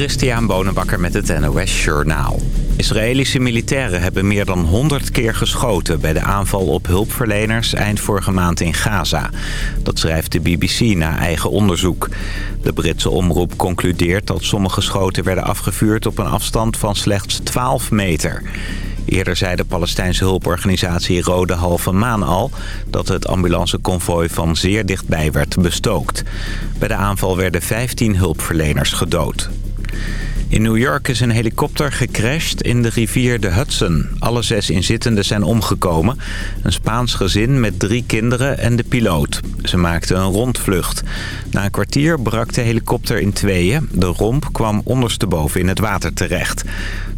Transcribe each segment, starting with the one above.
Christian Bonenbakker met het NOS Journaal. Israëlische militairen hebben meer dan 100 keer geschoten... bij de aanval op hulpverleners eind vorige maand in Gaza. Dat schrijft de BBC na eigen onderzoek. De Britse omroep concludeert dat sommige schoten werden afgevuurd... op een afstand van slechts 12 meter. Eerder zei de Palestijnse hulporganisatie Rode Halve Maan al... dat het ambulanceconvooi van zeer dichtbij werd bestookt. Bij de aanval werden 15 hulpverleners gedood. In New York is een helikopter gecrashed in de rivier de Hudson. Alle zes inzittenden zijn omgekomen. Een Spaans gezin met drie kinderen en de piloot. Ze maakten een rondvlucht. Na een kwartier brak de helikopter in tweeën. De romp kwam ondersteboven in het water terecht.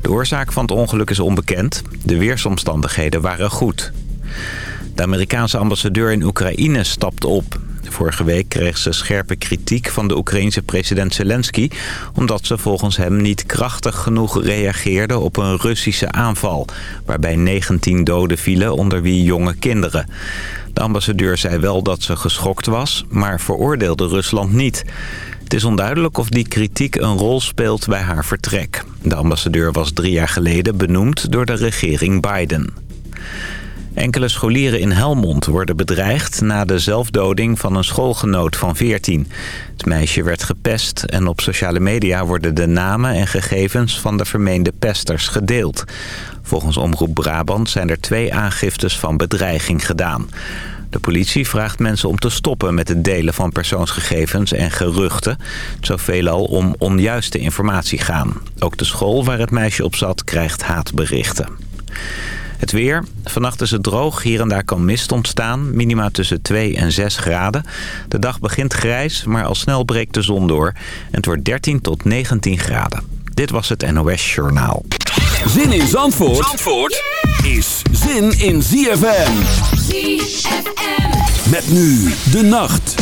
De oorzaak van het ongeluk is onbekend. De weersomstandigheden waren goed. De Amerikaanse ambassadeur in Oekraïne stapt op. Vorige week kreeg ze scherpe kritiek van de Oekraïense president Zelensky... omdat ze volgens hem niet krachtig genoeg reageerde op een Russische aanval... waarbij 19 doden vielen, onder wie jonge kinderen. De ambassadeur zei wel dat ze geschokt was, maar veroordeelde Rusland niet... Het is onduidelijk of die kritiek een rol speelt bij haar vertrek. De ambassadeur was drie jaar geleden benoemd door de regering Biden. Enkele scholieren in Helmond worden bedreigd na de zelfdoding van een schoolgenoot van 14. Het meisje werd gepest en op sociale media worden de namen en gegevens van de vermeende pesters gedeeld. Volgens Omroep Brabant zijn er twee aangiftes van bedreiging gedaan. De politie vraagt mensen om te stoppen met het delen van persoonsgegevens en geruchten. Het zou veelal om onjuiste informatie gaan. Ook de school waar het meisje op zat krijgt haatberichten. Het weer. Vannacht is het droog. Hier en daar kan mist ontstaan. Minima tussen 2 en 6 graden. De dag begint grijs, maar al snel breekt de zon door. En het wordt 13 tot 19 graden. Dit was het NOS Journaal. Zin in Zandvoort, Zandvoort is zin in ZFM. ZFM. Met nu de nacht.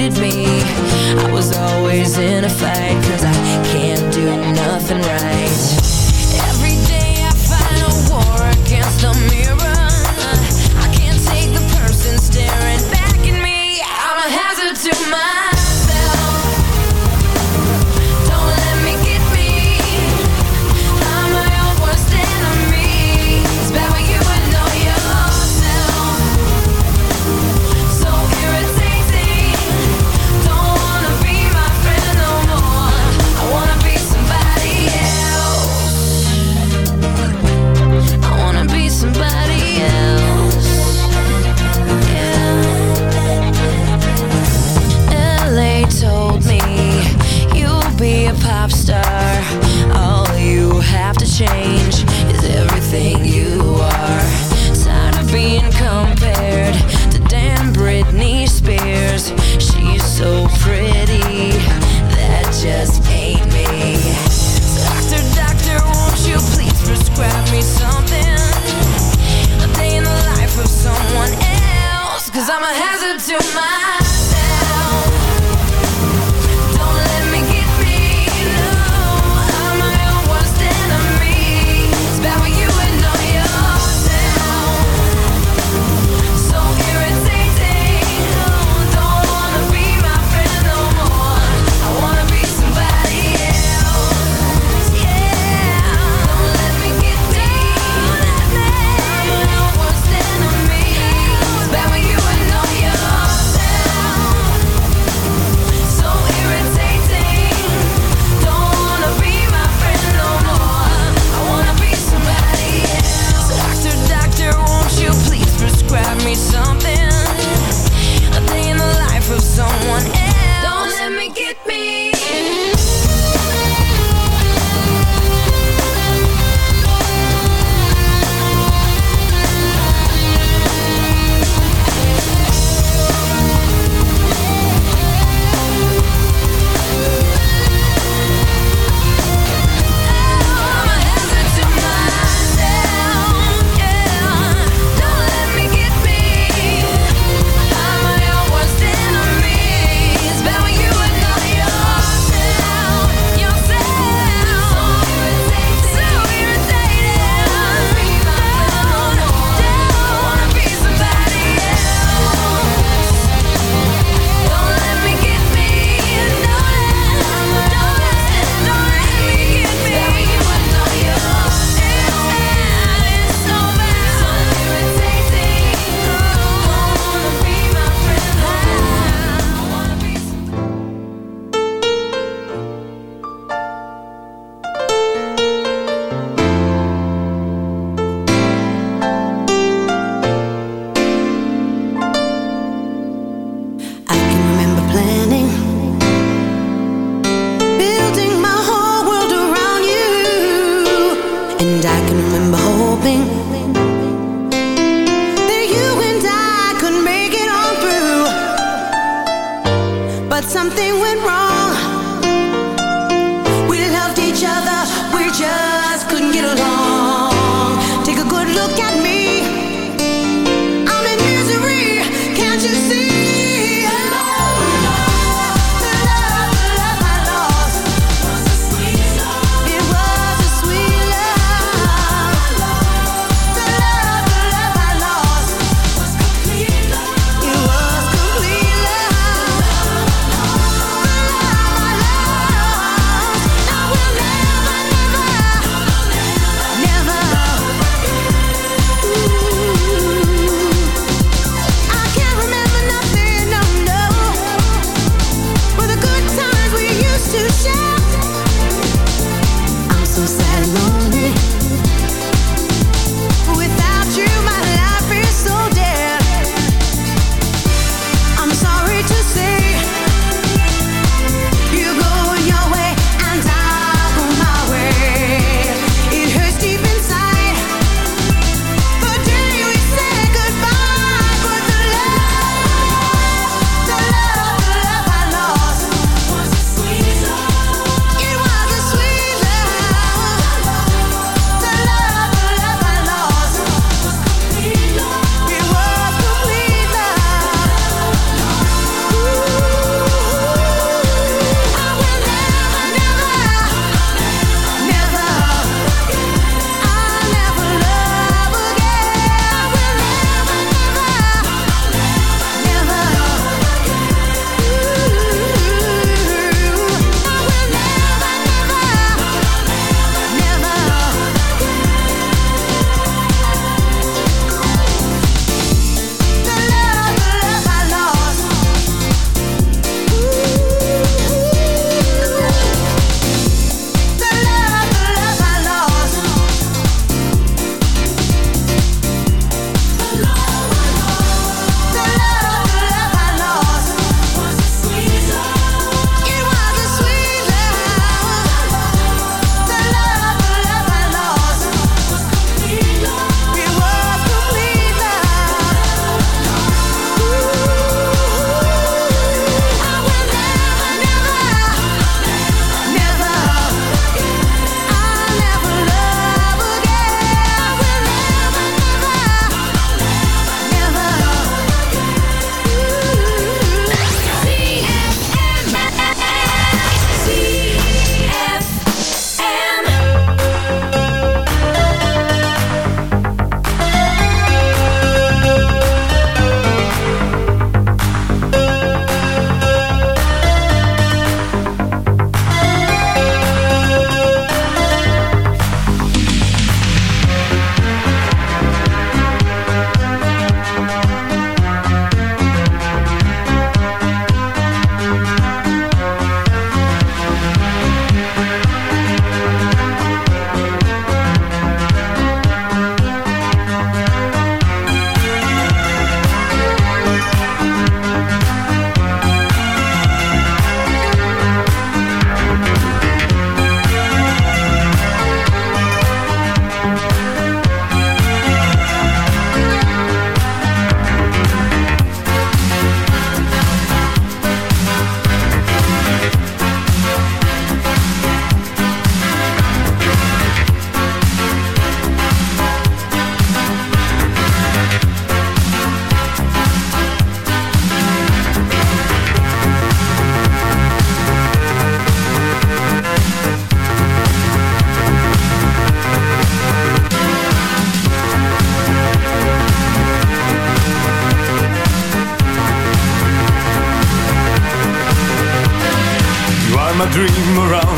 Somebody else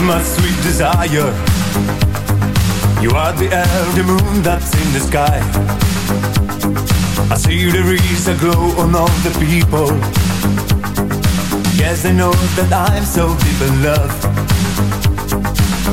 my sweet desire. You are the the moon that's in the sky. I see there is a glow on all the people. Yes, I know that I'm so deep in love.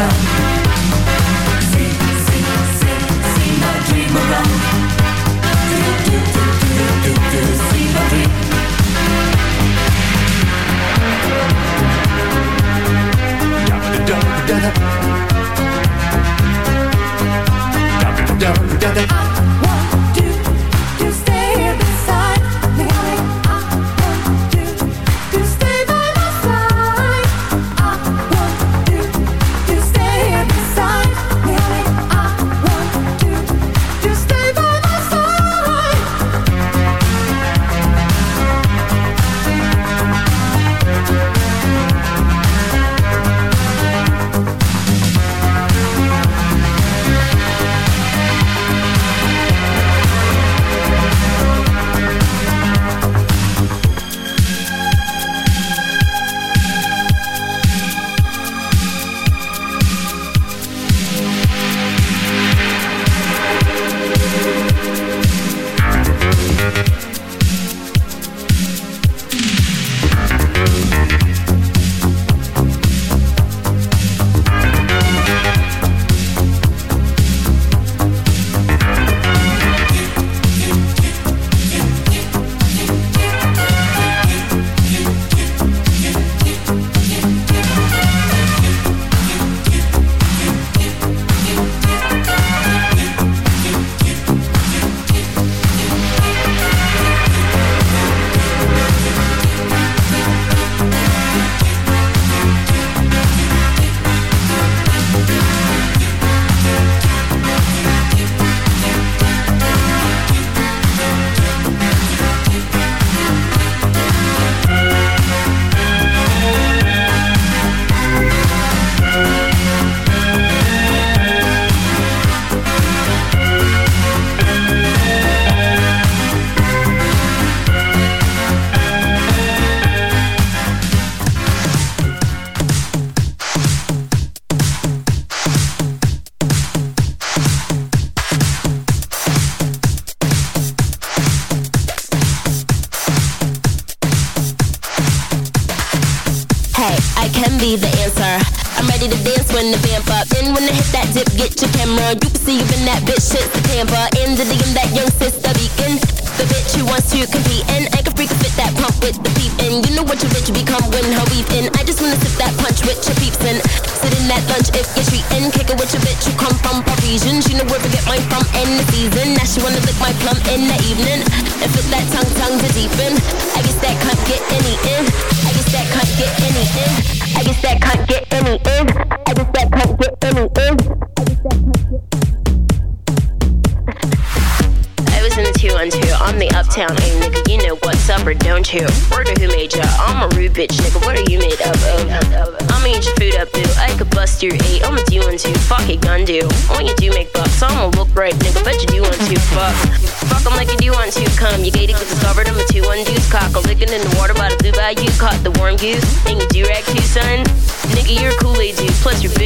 da da da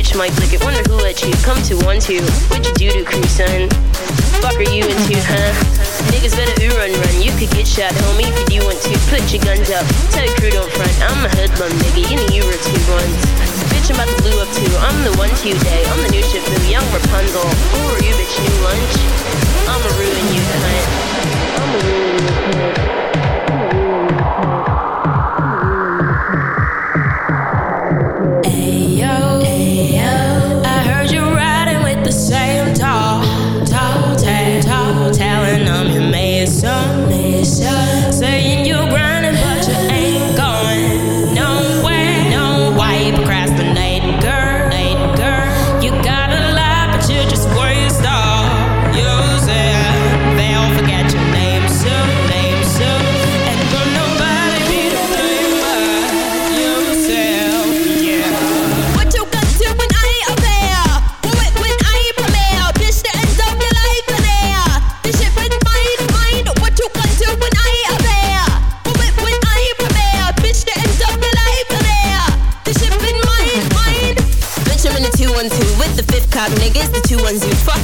bitch might lick it. Wonder who let you come to one two. What you do to crew, son? Fuck are you into, huh? Niggas better ooh run run. You could get shot, homie, if you want to. Put your guns up. Tell your crew don't front. I'm a hoodlum, nigga. You know you were two ones. Bitch, I'm about to blue up too. I'm the one two day. I'm the new Shifu, young Rapunzel. Who are you, bitch? New lunch? I'ma ruin you, cunt. I'ma ruin you, cunt.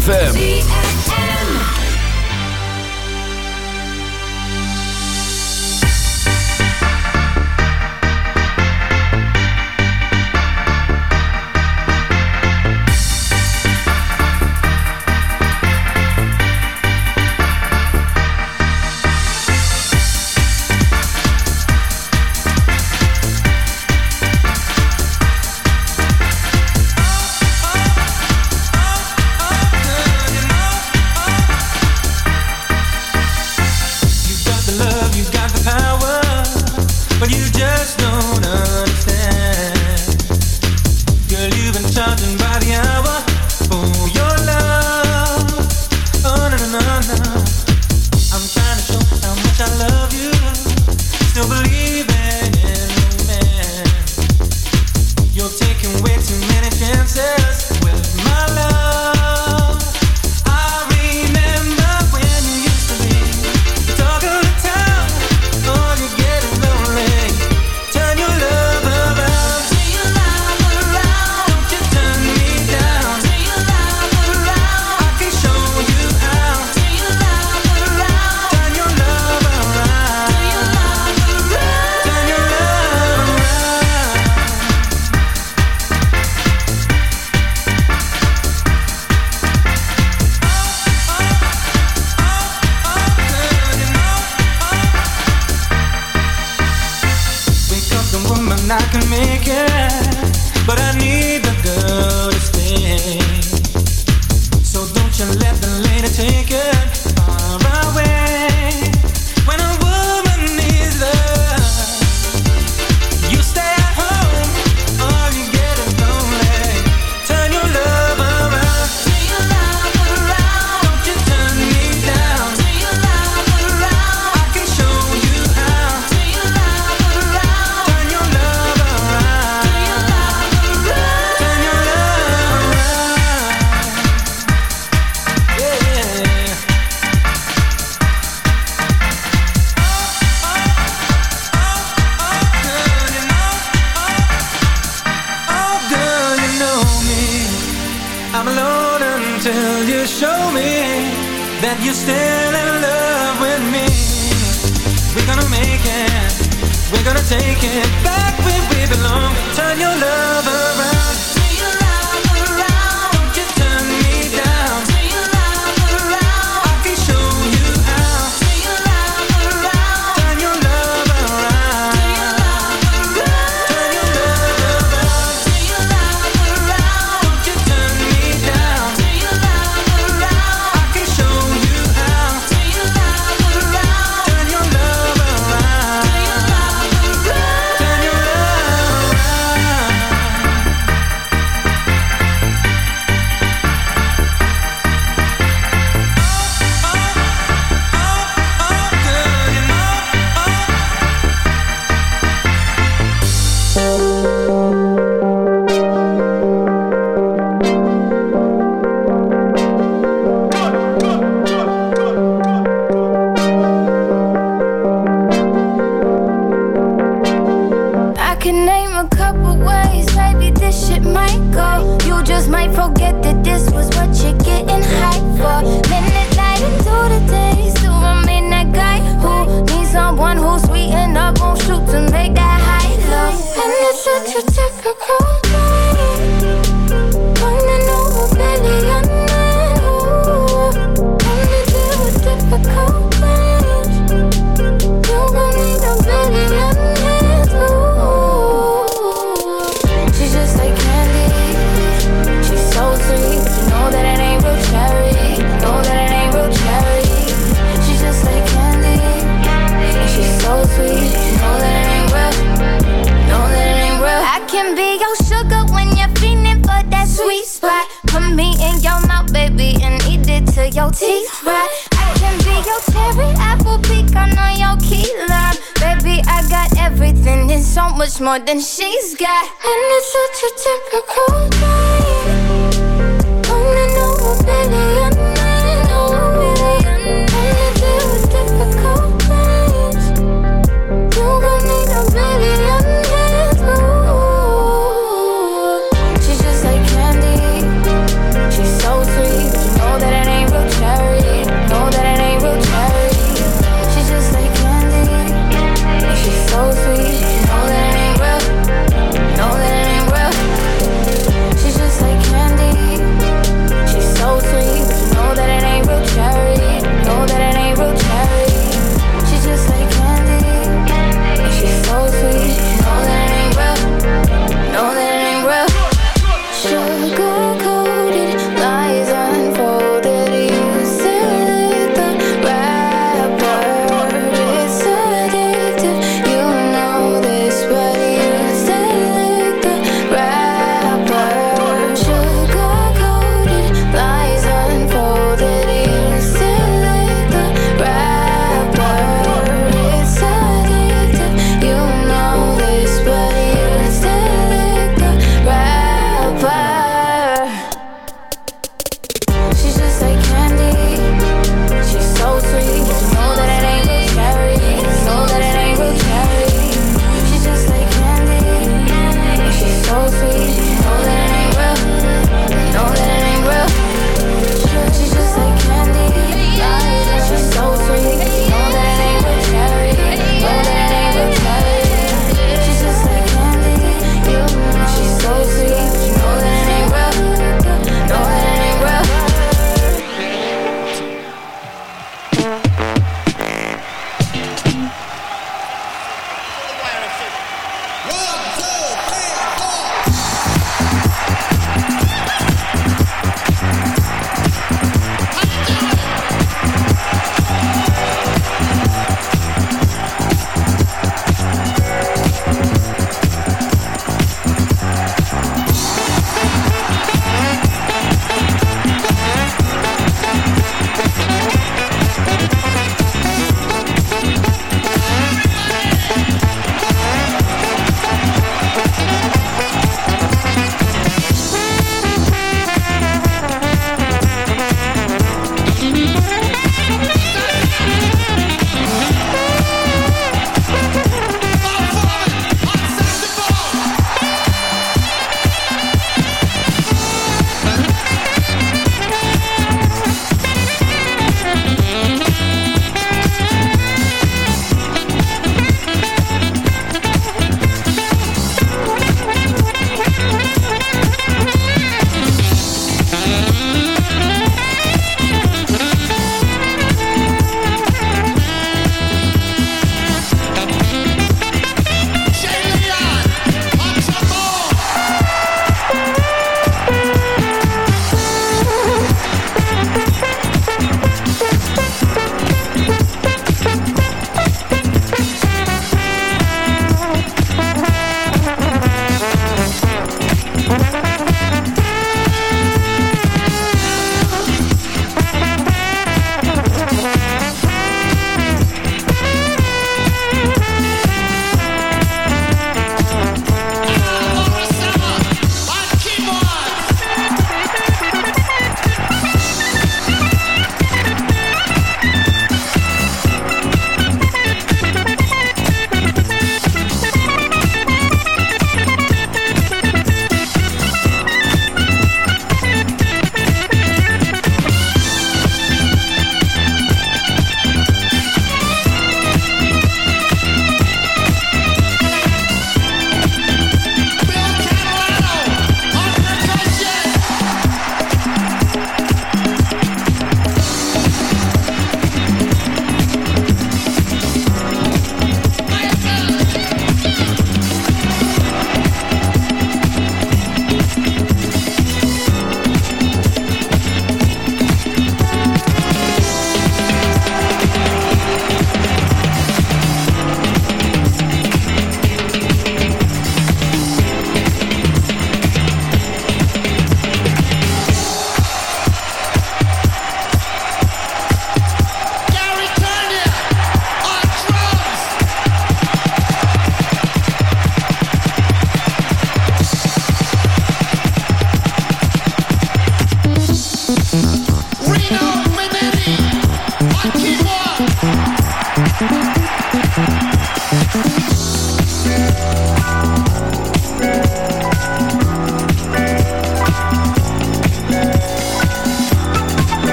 ZFM. can make it, but I need the girl to stay. So don't you let the lady take it.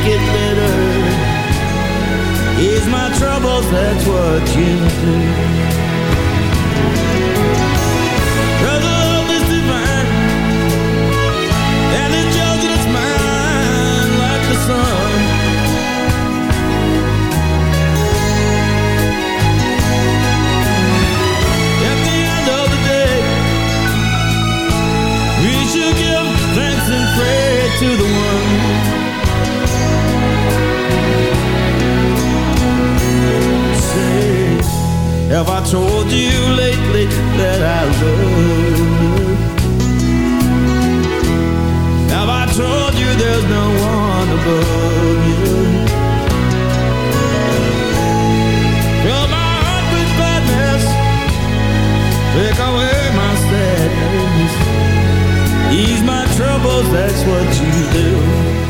make it better. Ease my troubles, that's what you do. Have I told you lately that I love you? Have I told you there's no one above you? Fill my heart with badness Take away my sadness Ease my troubles, that's what you do